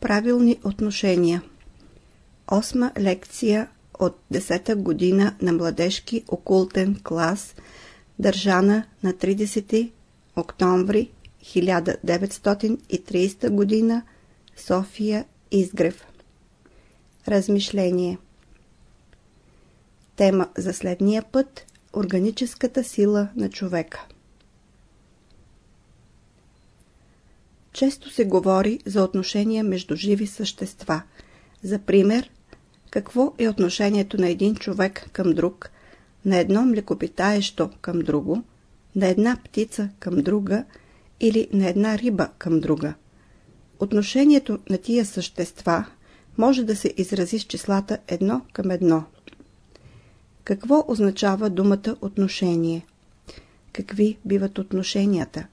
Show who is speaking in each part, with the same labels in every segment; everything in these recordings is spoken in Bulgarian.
Speaker 1: Правилни отношения Осма лекция от 10-та година на младежки окултен клас, държана на 30 октомври 1930 година, София, Изгрев. Размишление Тема за следния път – Органическата сила на човека. Често се говори за отношения между живи същества. За пример, какво е отношението на един човек към друг, на едно млекопитаещо към друго, на една птица към друга или на една риба към друга. Отношението на тия същества може да се изрази с числата едно към едно. Какво означава думата отношение? Какви биват отношенията?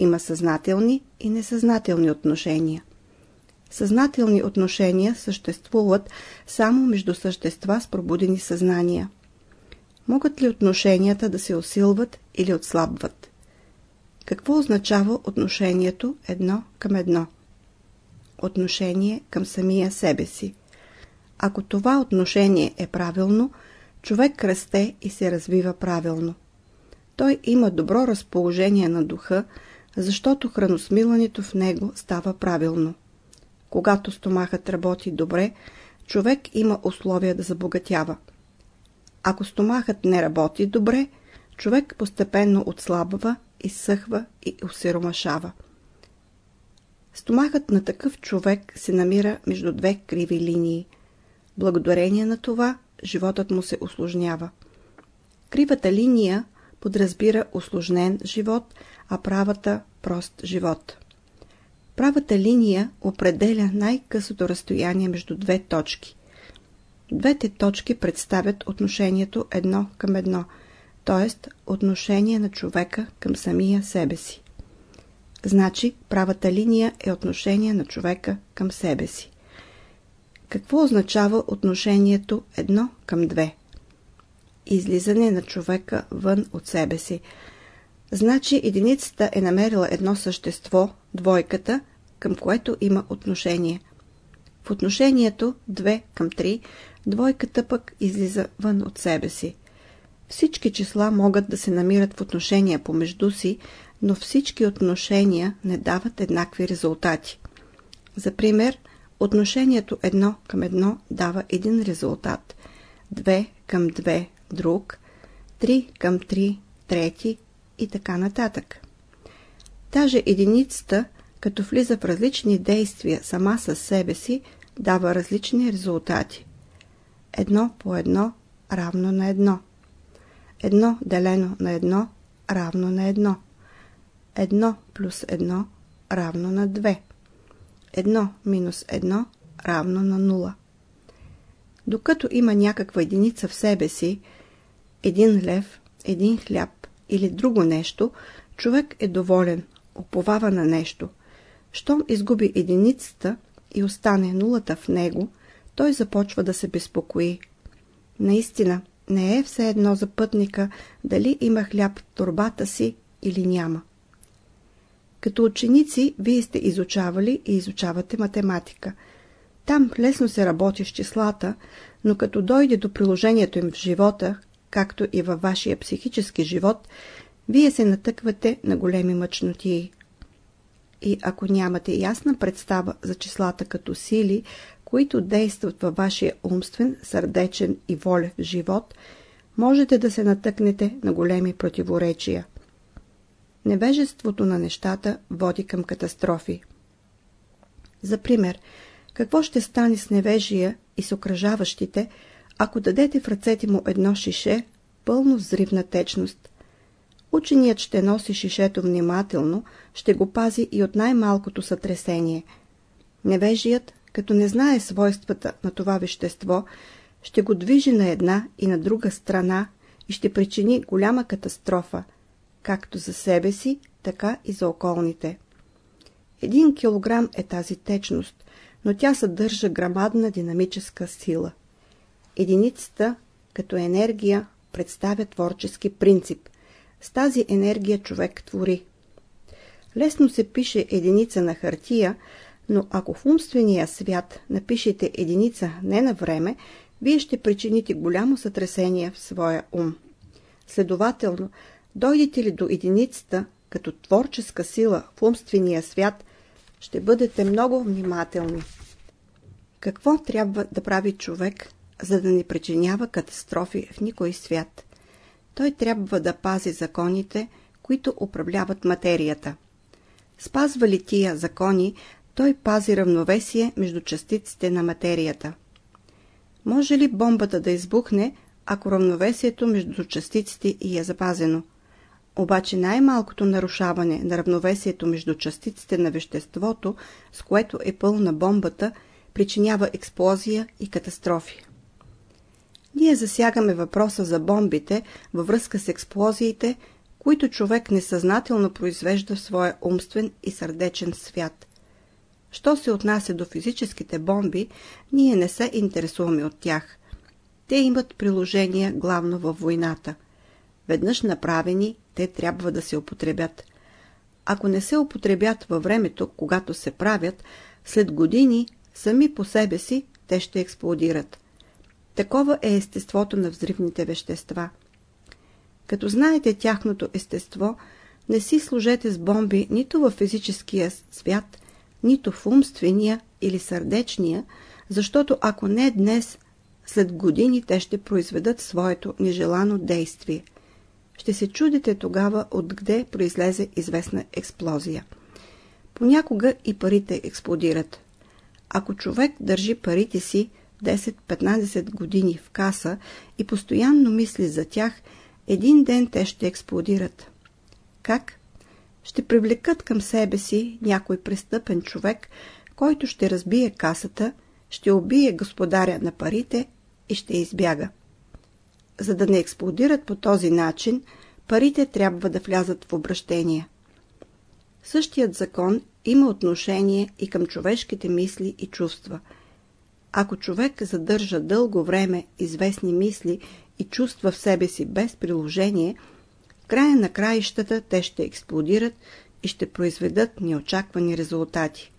Speaker 1: Има съзнателни и несъзнателни отношения. Съзнателни отношения съществуват само между същества с пробудени съзнания. Могат ли отношенията да се усилват или отслабват? Какво означава отношението едно към едно? Отношение към самия себе си. Ако това отношение е правилно, човек расте и се развива правилно. Той има добро разположение на духа, защото храносмилането в него става правилно. Когато стомахът работи добре, човек има условия да забогатява. Ако стомахът не работи добре, човек постепенно отслабва, изсъхва и усиромашава. Стомахът на такъв човек се намира между две криви линии. Благодарение на това, животът му се осложнява. Кривата линия подразбира осложнен живот, а правата – прост живот. Правата линия определя най-късото разстояние между две точки. Двете точки представят отношението едно към едно, т.е. отношение на човека към самия себе си. Значи правата линия е отношение на човека към себе си. Какво означава отношението едно към две? Излизане на човека вън от себе си – Значи единицата е намерила едно същество, двойката, към което има отношение. В отношението 2 към 3, двойката пък излиза вън от себе си. Всички числа могат да се намират в отношения помежду си, но всички отношения не дават еднакви резултати. За пример, отношението 1 към 1 дава един резултат, 2 към 2 друг, 3 към 3 трети и така нататък. Даже единицата, като влиза в различни действия сама със себе си, дава различни резултати. Едно по едно равно на едно. Едно делено на едно равно на едно. Едно плюс едно равно на две. Едно минус едно равно на нула. Докато има някаква единица в себе си, един лев, един хляб, или друго нещо, човек е доволен, оповава на нещо. Щом изгуби единицата и остане нулата в него, той започва да се безпокои. Наистина, не е все едно за пътника дали има хляб в турбата си или няма. Като ученици, вие сте изучавали и изучавате математика. Там лесно се работи с числата, но като дойде до приложението им в живота, както и във вашия психически живот, вие се натъквате на големи мъчноти. И ако нямате ясна представа за числата като сили, които действат във вашия умствен, сърдечен и волев живот, можете да се натъкнете на големи противоречия. Невежеството на нещата води към катастрофи. За пример, какво ще стане с невежия и с окръжаващите, ако дадете в ръцете му едно шише, пълно взривна течност. Ученият ще носи шишето внимателно, ще го пази и от най-малкото сътресение. Невежият, като не знае свойствата на това вещество, ще го движи на една и на друга страна и ще причини голяма катастрофа, както за себе си, така и за околните. Един килограм е тази течност, но тя съдържа грамадна динамическа сила. Единицата, като енергия, представя творчески принцип. С тази енергия човек твори. Лесно се пише единица на хартия, Но ако в умствения свят напишете единица не на време, вие ще причините голямо сътресение в своя ум. Следователно, дойдете ли до единицата като творческа сила в умствения свят, ще бъдете много внимателни. Какво трябва да прави човек, за да не причинява катастрофи в никой свят? Той трябва да пази законите, които управляват материята. Спазва ли тия закони, той пази равновесие между частиците на материята. Може ли бомбата да избухне, ако равновесието между частиците и е запазено? Обаче най-малкото нарушаване на равновесието между частиците на веществото, с което е пълна бомбата, причинява експлозия и катастрофи. Ние засягаме въпроса за бомбите във връзка с експлозиите, които човек несъзнателно произвежда в своя умствен и сърдечен свят. Що се отнася до физическите бомби, ние не се интересуваме от тях. Те имат приложение главно във войната. Веднъж направени, те трябва да се употребят. Ако не се употребят във времето, когато се правят, след години сами по себе си те ще експлодират. Такова е естеството на взривните вещества. Като знаете тяхното естество, не си служете с бомби нито в физическия свят, нито в умствения или сърдечния, защото ако не днес, след години те ще произведат своето нежелано действие. Ще се чудите тогава откъде произлезе известна експлозия. Понякога и парите експлодират. Ако човек държи парите си 10-15 години в каса и постоянно мисли за тях, един ден те ще експлодират. Как? Ще привлекат към себе си някой престъпен човек, който ще разбие касата, ще убие господаря на парите и ще избяга. За да не експлодират по този начин, парите трябва да влязат в обращение. Същият закон има отношение и към човешките мисли и чувства. Ако човек задържа дълго време известни мисли и чувства в себе си без приложение, в края на краищата те ще експлодират и ще произведат неочаквани резултати.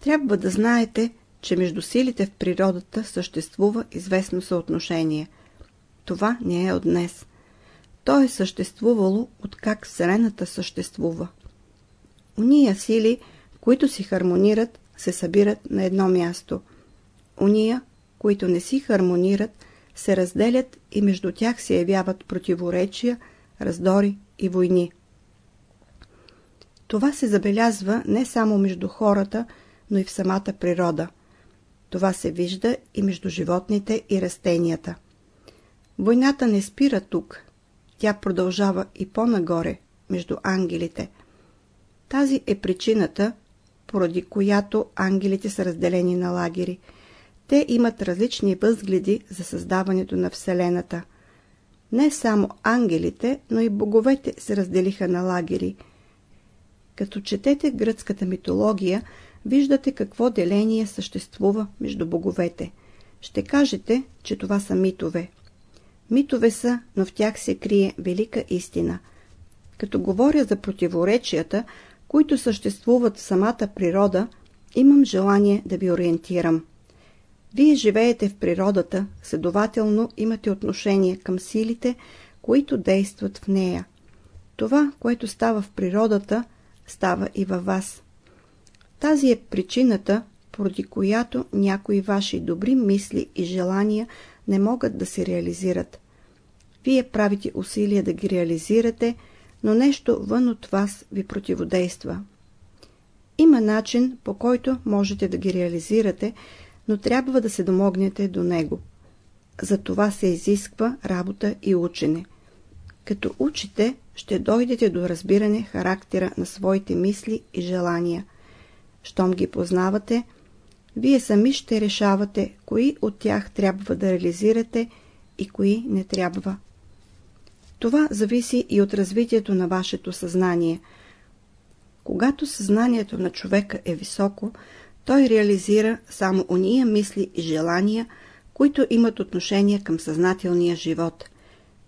Speaker 1: Трябва да знаете, че между силите в природата съществува известно съотношение. Това не е от днес. То е съществувало от как Вселената съществува. Уния сили, които си хармонират, се събират на едно място. Уния, които не си хармонират, се разделят и между тях се явяват противоречия, раздори и войни. Това се забелязва не само между хората, но и в самата природа. Това се вижда и между животните и растенията. Войната не спира тук. Тя продължава и по-нагоре, между ангелите – тази е причината, поради която ангелите са разделени на лагери. Те имат различни възгледи за създаването на Вселената. Не само ангелите, но и боговете се разделиха на лагери. Като четете гръцката митология, виждате какво деление съществува между боговете. Ще кажете, че това са митове. Митове са, но в тях се крие велика истина. Като говоря за противоречията, които съществуват в самата природа, имам желание да ви ориентирам. Вие живеете в природата, следователно имате отношение към силите, които действат в нея. Това, което става в природата, става и във вас. Тази е причината, поради която някои ваши добри мисли и желания не могат да се реализират. Вие правите усилия да ги реализирате – но нещо вън от вас ви противодейства. Има начин, по който можете да ги реализирате, но трябва да се домогнете до него. За това се изисква работа и учене. Като учите, ще дойдете до разбиране характера на своите мисли и желания. Щом ги познавате, вие сами ще решавате, кои от тях трябва да реализирате и кои не трябва. Това зависи и от развитието на вашето съзнание. Когато съзнанието на човека е високо, той реализира само уния мисли и желания, които имат отношение към съзнателния живот.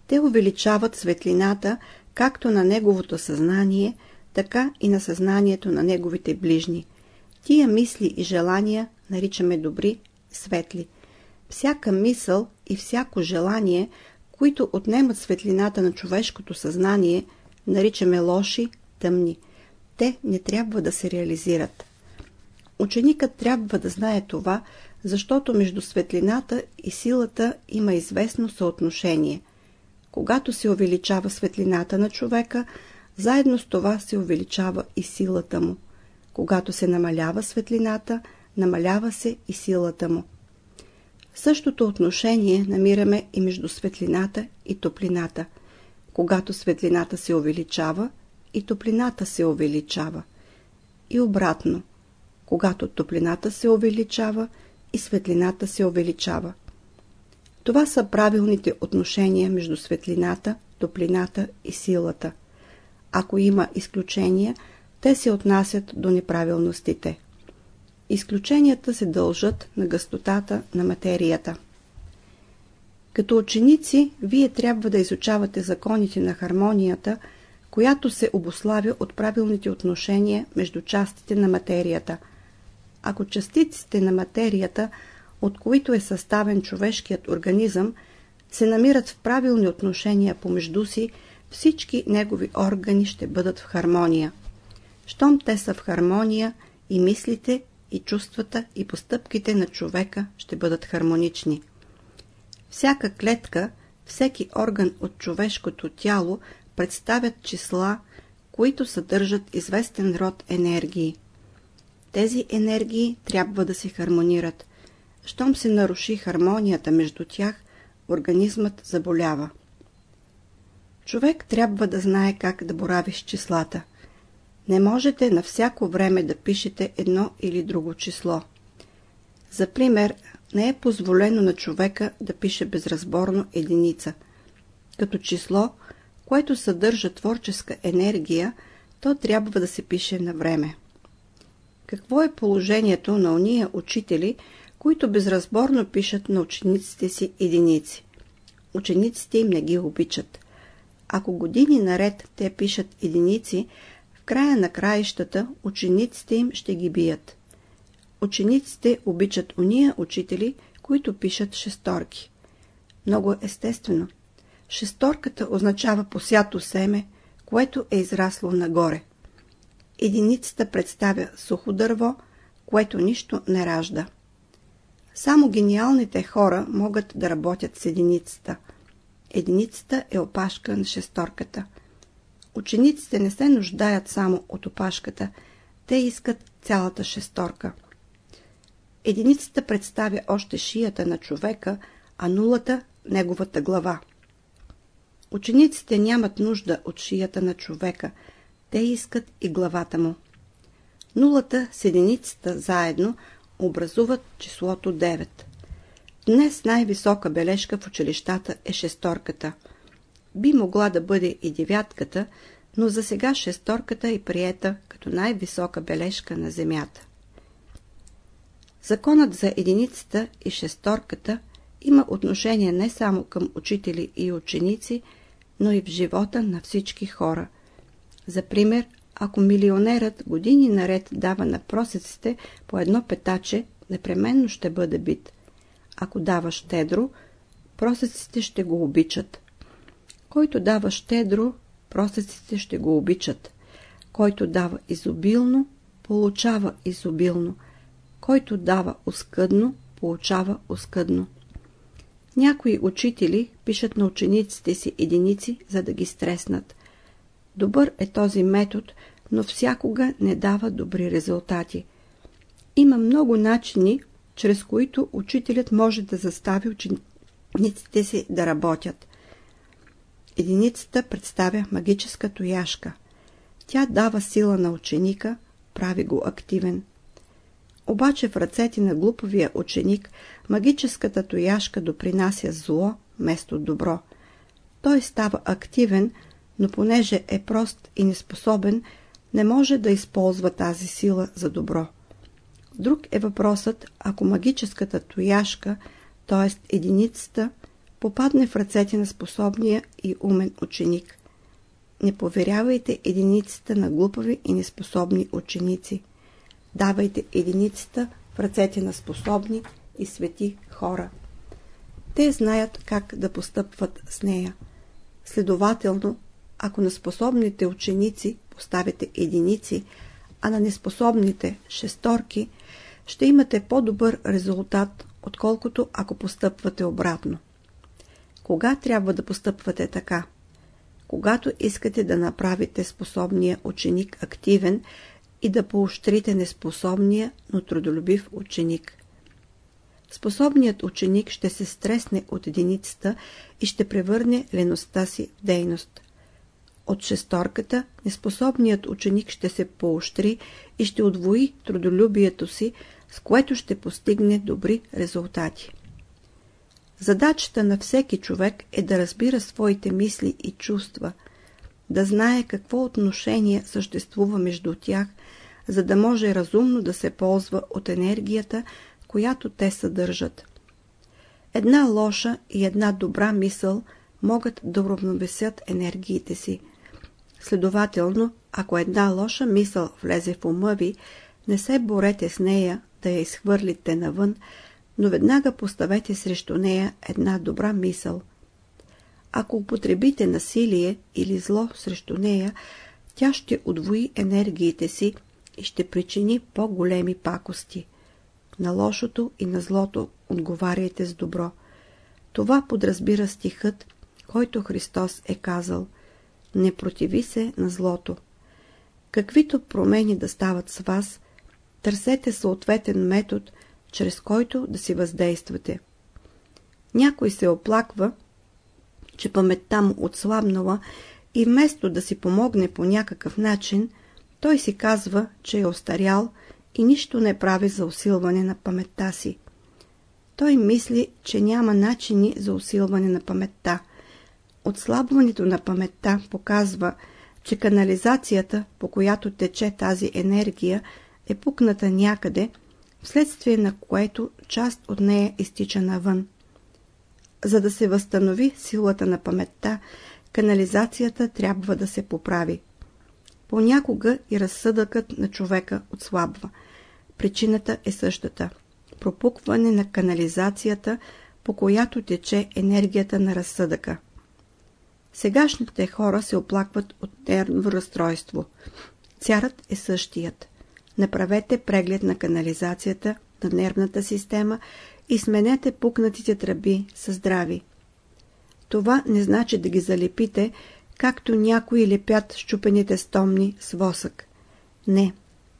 Speaker 1: Те увеличават светлината както на неговото съзнание, така и на съзнанието на неговите ближни. Тия мисли и желания наричаме добри, светли. Всяка мисъл и всяко желание, които отнемат светлината на човешкото съзнание, наричаме лоши, тъмни. Те не трябва да се реализират. Ученикът трябва да знае това, защото между светлината и силата има известно съотношение. Когато се увеличава светлината на човека, заедно с това се увеличава и силата му. Когато се намалява светлината, намалява се и силата му. Същото отношение намираме и между светлината и топлината. Когато светлината се увеличава, и топлината се увеличава. И обратно, когато топлината се увеличава, и светлината се увеличава. Това са правилните отношения между светлината, топлината и силата. Ако има изключения, те се отнасят до неправилностите. Изключенията се дължат на гъстотата на материята. Като ученици, вие трябва да изучавате законите на хармонията, която се обославя от правилните отношения между частите на материята. Ако частиците на материята, от които е съставен човешкият организъм, се намират в правилни отношения помежду си, всички негови органи ще бъдат в хармония. Щом те са в хармония, и мислите, и чувствата, и постъпките на човека ще бъдат хармонични. Всяка клетка, всеки орган от човешкото тяло представят числа, които съдържат известен род енергии. Тези енергии трябва да се хармонират. Щом се наруши хармонията между тях, организмът заболява. Човек трябва да знае как да борави с числата. Не можете на всяко време да пишете едно или друго число. За пример, не е позволено на човека да пише безразборно единица. Като число, което съдържа творческа енергия, то трябва да се пише на време. Какво е положението на ония учители, които безразборно пишат на учениците си единици? Учениците им не ги обичат. Ако години наред те пишат единици, края на краищата учениците им ще ги бият. Учениците обичат уния учители, които пишат шесторки. Много естествено. Шесторката означава посято семе, което е израсло нагоре. Единицата представя сухо дърво, което нищо не ражда. Само гениалните хора могат да работят с единицата – Единицата е опашка на шесторката. Учениците не се нуждаят само от опашката, те искат цялата шесторка. Единицата представя още шията на човека, а нулата – неговата глава. Учениците нямат нужда от шията на човека, те искат и главата му. Нулата с единицата заедно образуват числото 9. Днес най-висока бележка в училищата е шесторката. Би могла да бъде и девятката, но за сега шесторката е приета като най-висока бележка на Земята. Законът за единицата и шесторката има отношение не само към учители и ученици, но и в живота на всички хора. За пример, ако милионерът години наред дава на просеците по едно петаче, непременно ще бъде бит. Ако дава щедро, просеците ще го обичат. Който дава щедро, просеците ще го обичат. Който дава изобилно, получава изобилно. Който дава оскъдно, получава оскъдно. Някои учители пишат на учениците си единици, за да ги стреснат. Добър е този метод, но всякога не дава добри резултати. Има много начини, чрез които учителят може да застави учениците си да работят. Единицата представя магическа тояшка. Тя дава сила на ученика, прави го активен. Обаче в ръцете на глуповия ученик магическата тояшка допринася зло вместо добро. Той става активен, но понеже е прост и неспособен, не може да използва тази сила за добро. Друг е въпросът, ако магическата тояшка, т.е. единицата, попадне в ръцете на способния и умен ученик. Не поверявайте единицата на глупави и неспособни ученици. Давайте единицата в ръцете на способни и свети хора. Те знаят как да постъпват с нея. Следователно, ако на способните ученици поставите единици, а на неспособните шесторки, ще имате по-добър резултат, отколкото ако постъпвате обратно. Кога трябва да постъпвате така? Когато искате да направите способния ученик активен и да поощрите неспособния, но трудолюбив ученик. Способният ученик ще се стресне от единицата и ще превърне леността си в дейност. От шесторката неспособният ученик ще се поощри и ще удвои трудолюбието си, с което ще постигне добри резултати. Задачата на всеки човек е да разбира своите мисли и чувства, да знае какво отношение съществува между тях, за да може разумно да се ползва от енергията, която те съдържат. Една лоша и една добра мисъл могат да уравновесят енергиите си. Следователно, ако една лоша мисъл влезе в ума ви, не се борете с нея да я изхвърлите навън, но веднага поставете срещу нея една добра мисъл. Ако употребите насилие или зло срещу нея, тя ще удвои енергиите си и ще причини по-големи пакости. На лошото и на злото отговаряйте с добро. Това подразбира стихът, който Христос е казал «Не противи се на злото». Каквито промени да стават с вас, търсете съответен метод, чрез който да си въздействате. Някой се оплаква, че паметта му отслабнала и вместо да си помогне по някакъв начин, той си казва, че е остарял и нищо не прави за усилване на паметта си. Той мисли, че няма начини за усилване на паметта. Отслабването на паметта показва, че канализацията, по която тече тази енергия, е пукната някъде, вследствие на което част от нея изтича навън. За да се възстанови силата на паметта, канализацията трябва да се поправи. Понякога и разсъдъкът на човека отслабва. Причината е същата. Пропукване на канализацията, по която тече енергията на разсъдъка. Сегашните хора се оплакват от нервно разстройство. Цярът е същият. Направете преглед на канализацията, на нервната система и сменете пукнатите тръби с здрави. Това не значи да ги залепите, както някои лепят щупените стомни с восък. Не,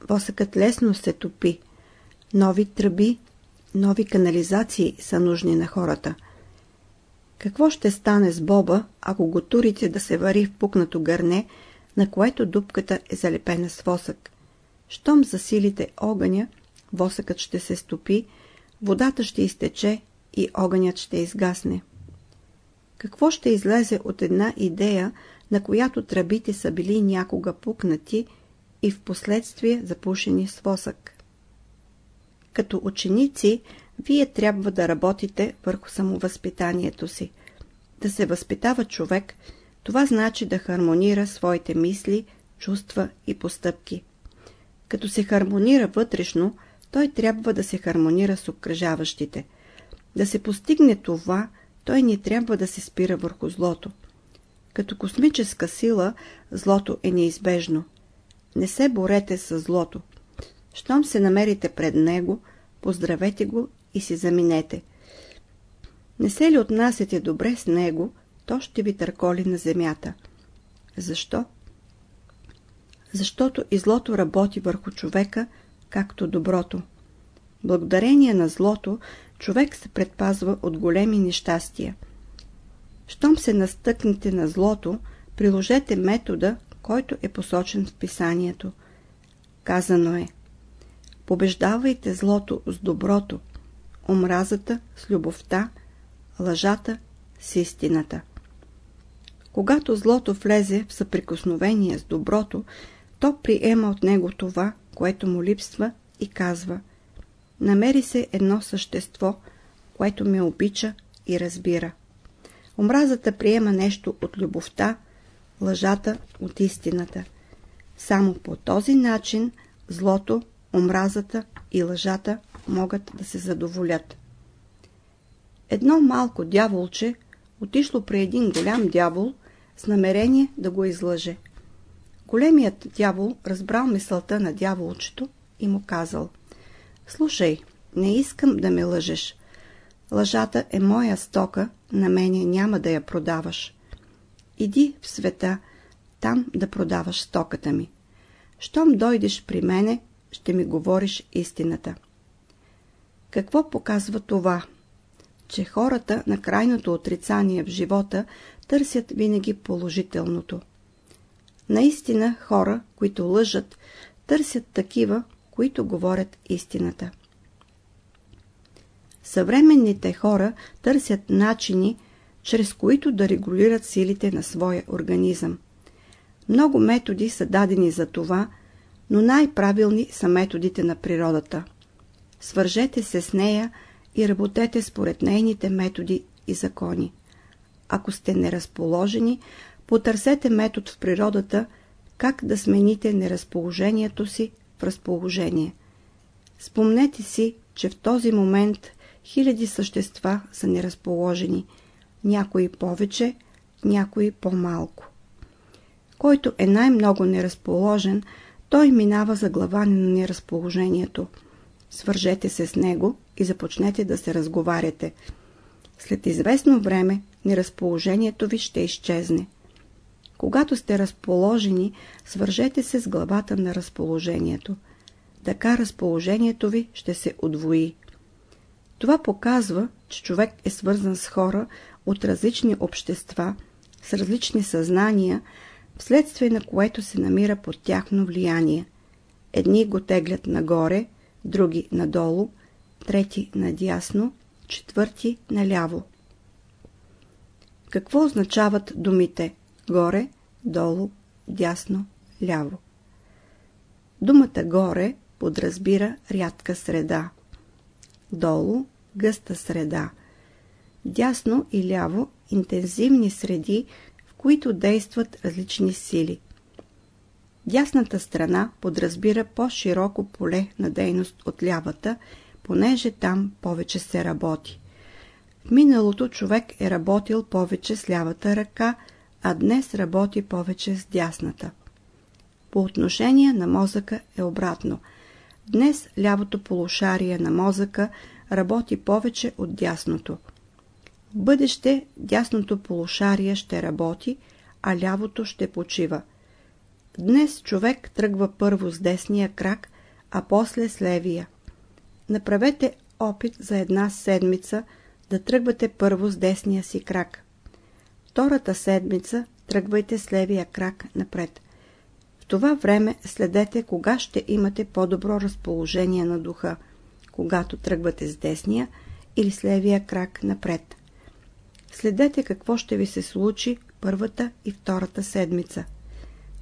Speaker 1: восъкът лесно се топи. Нови тръби, нови канализации са нужни на хората. Какво ще стане с боба, ако го турите да се вари в пукнато гърне, на което дупката е залепена с восък? Щом засилите огъня, восъкът ще се стопи, водата ще изтече и огънят ще изгасне. Какво ще излезе от една идея, на която тръбите са били някога пукнати и в последствие запушени с восък? Като ученици, вие трябва да работите върху самовъзпитанието си. Да се възпитава човек, това значи да хармонира своите мисли, чувства и постъпки. Като се хармонира вътрешно, той трябва да се хармонира с окръжаващите. Да се постигне това, той не трябва да се спира върху злото. Като космическа сила, злото е неизбежно. Не се борете с злото. Щом се намерите пред него, поздравете го и си заминете. Не се ли отнасяте добре с него, то ще ви търколи на земята. Защо? Защото и злото работи върху човека, както доброто. Благодарение на злото, човек се предпазва от големи нещастия. Щом се настъкнете на злото, приложете метода, който е посочен в писанието. Казано е Побеждавайте злото с доброто, омразата с любовта, лъжата с истината. Когато злото влезе в съприкосновение с доброто, то приема от него това, което му липсва и казва Намери се едно същество, което ме обича и разбира. Омразата приема нещо от любовта, лъжата от истината. Само по този начин злото, омразата и лъжата могат да се задоволят. Едно малко дяволче отишло при един голям дявол с намерение да го излъже. Големият дявол разбрал мисълта на дяволчето и му казал Слушай, не искам да ме лъжеш. Лъжата е моя стока, на мене няма да я продаваш. Иди в света, там да продаваш стоката ми. Щом дойдеш при мене, ще ми говориш истината. Какво показва това? Че хората на крайното отрицание в живота търсят винаги положителното. Наистина хора, които лъжат, търсят такива, които говорят истината. Съвременните хора търсят начини, чрез които да регулират силите на своя организъм. Много методи са дадени за това, но най-правилни са методите на природата. Свържете се с нея и работете според нейните методи и закони. Ако сте неразположени, потърсете метод в природата, как да смените неразположението си в разположение. Спомнете си, че в този момент хиляди същества са неразположени, някои повече, някои по-малко. Който е най-много неразположен, той минава за глава на неразположението. Свържете се с него и започнете да се разговаряте. След известно време неразположението ви ще изчезне. Когато сте разположени, свържете се с главата на разположението. Така разположението ви ще се удвои. Това показва, че човек е свързан с хора от различни общества, с различни съзнания, вследствие на което се намира под тяхно влияние. Едни го теглят нагоре, други надолу, трети надясно, четвърти наляво. Какво означават думите горе, долу, дясно, ляво? Думата горе подразбира рядка среда. Долу – гъста среда. Дясно и ляво – интензивни среди, в които действат различни сили. Дясната страна подразбира по-широко поле на дейност от лявата, понеже там повече се работи. В миналото човек е работил повече с лявата ръка, а днес работи повече с дясната. По отношение на мозъка е обратно. Днес лявото полушарие на мозъка работи повече от дясното. В бъдеще дясното полушарие ще работи, а лявото ще почива. Днес човек тръгва първо с десния крак, а после с левия. Направете опит за една седмица да тръгвате първо с десния си крак. Втората седмица тръгвайте с левия крак напред. В това време следете кога ще имате по-добро разположение на духа, когато тръгвате с десния или с левия крак напред. Следете какво ще ви се случи първата и втората седмица.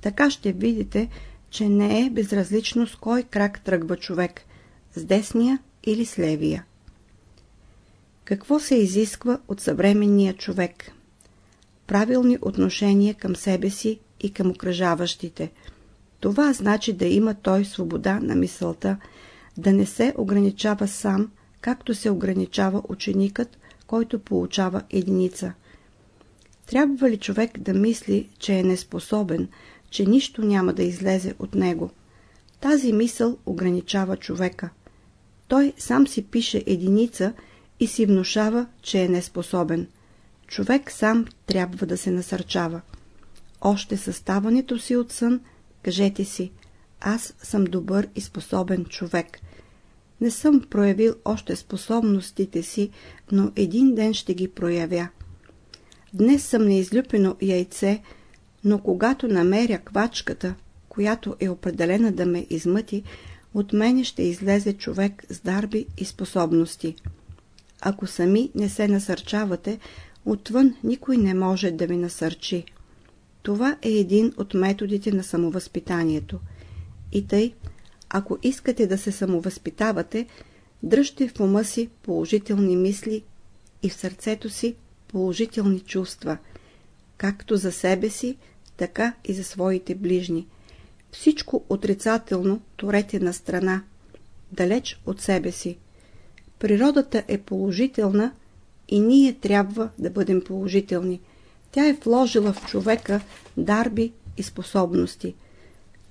Speaker 1: Така ще видите, че не е безразлично с кой крак тръгва човек – с десния или с левия. Какво се изисква от съвременния човек? Правилни отношения към себе си и към окръжаващите. Това значи да има той свобода на мисълта, да не се ограничава сам, както се ограничава ученикът, който получава единица. Трябва ли човек да мисли, че е неспособен, че нищо няма да излезе от него? Тази мисъл ограничава човека той сам си пише единица и си внушава, че е неспособен. Човек сам трябва да се насърчава. Още съставането си от сън, кажете си, аз съм добър и способен човек. Не съм проявил още способностите си, но един ден ще ги проявя. Днес съм неизлюпено яйце, но когато намеря квачката, която е определена да ме измъти, от мене ще излезе човек с дарби и способности. Ако сами не се насърчавате, отвън никой не може да ви насърчи. Това е един от методите на самовъзпитанието. И тъй, ако искате да се самовъзпитавате, дръжте в ума си положителни мисли и в сърцето си положителни чувства, както за себе си, така и за своите ближни – всичко отрицателно турете на страна. далеч от себе си. Природата е положителна и ние трябва да бъдем положителни. Тя е вложила в човека дарби и способности.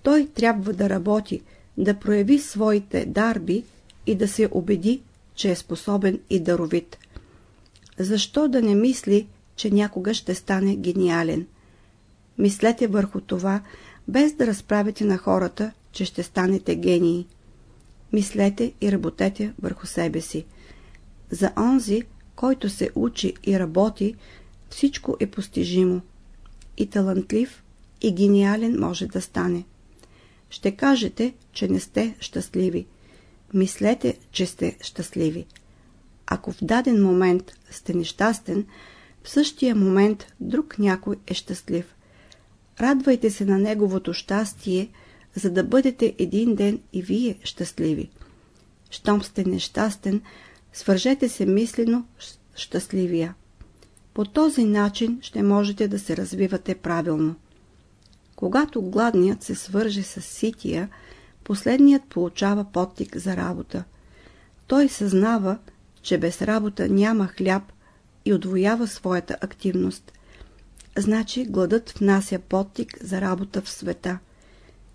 Speaker 1: Той трябва да работи, да прояви своите дарби и да се убеди, че е способен и даровит. Защо да не мисли, че някога ще стане гениален? Мислете върху това, без да разправите на хората, че ще станете гении. Мислете и работете върху себе си. За онзи, който се учи и работи, всичко е постижимо. И талантлив, и гениален може да стане. Ще кажете, че не сте щастливи. Мислете, че сте щастливи. Ако в даден момент сте нещастен, в същия момент друг някой е щастлив. Радвайте се на неговото щастие, за да бъдете един ден и вие щастливи. Щом сте нещастен, свържете се мислено щастливия. По този начин ще можете да се развивате правилно. Когато гладният се свърже с сития, последният получава подтик за работа. Той съзнава, че без работа няма хляб и отвоява своята активност. Значи гладът внася подтик за работа в света.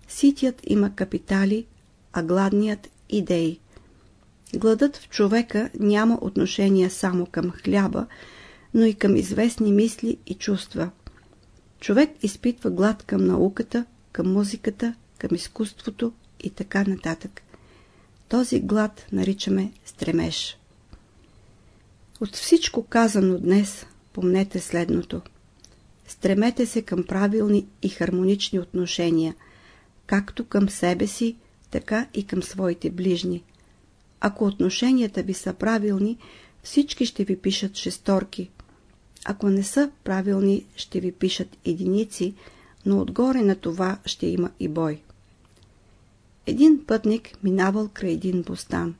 Speaker 1: Ситият има капитали, а гладният – идеи. Гладът в човека няма отношение само към хляба, но и към известни мисли и чувства. Човек изпитва глад към науката, към музиката, към изкуството и така нататък. Този глад наричаме стремеж. От всичко казано днес, помнете следното. Стремете се към правилни и хармонични отношения, както към себе си, така и към своите ближни. Ако отношенията ви са правилни, всички ще ви пишат шесторки. Ако не са правилни, ще ви пишат единици, но отгоре на това ще има и бой. Един пътник минавал край един бостан.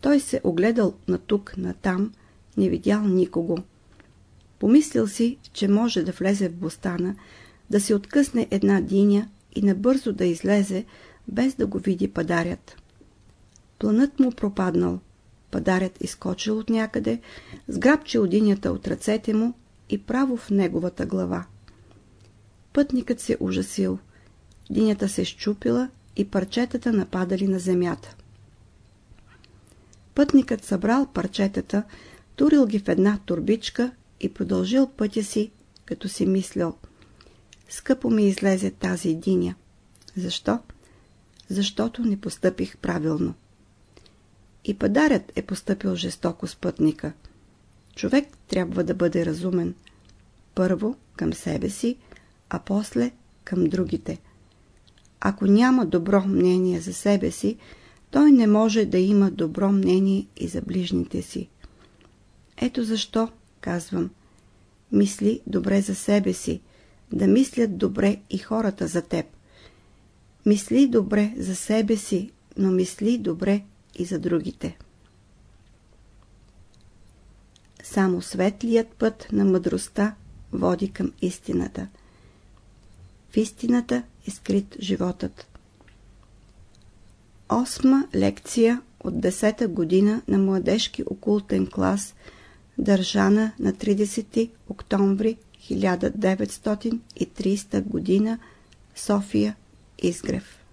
Speaker 1: Той се огледал на тук, на не видял никого. Помислил си, че може да влезе в бостана, да се откъсне една диня и набързо да излезе, без да го види падарят. Планът му пропаднал. Падарят изкочил от някъде, сграбчил динята от ръцете му и право в неговата глава. Пътникът се ужасил. Динята се щупила и парчетата нападали на земята. Пътникът събрал парчетата, турил ги в една турбичка и продължил пътя си, като си мислял. Скъпо ми излезе тази диня. Защо? Защото не постъпих правилно. И падарят е поступил жестоко с пътника. Човек трябва да бъде разумен. Първо към себе си, а после към другите. Ако няма добро мнение за себе си, той не може да има добро мнение и за ближните си. Ето защо, казвам, мисли добре за себе си, да мислят добре и хората за теб. Мисли добре за себе си, но мисли добре и за другите. Само светлият път на мъдростта води към истината. В истината е скрит животът. Осма лекция от 10-та година на младежки окултен клас, държана на 30 октомври 1930 година, София, Изгрев.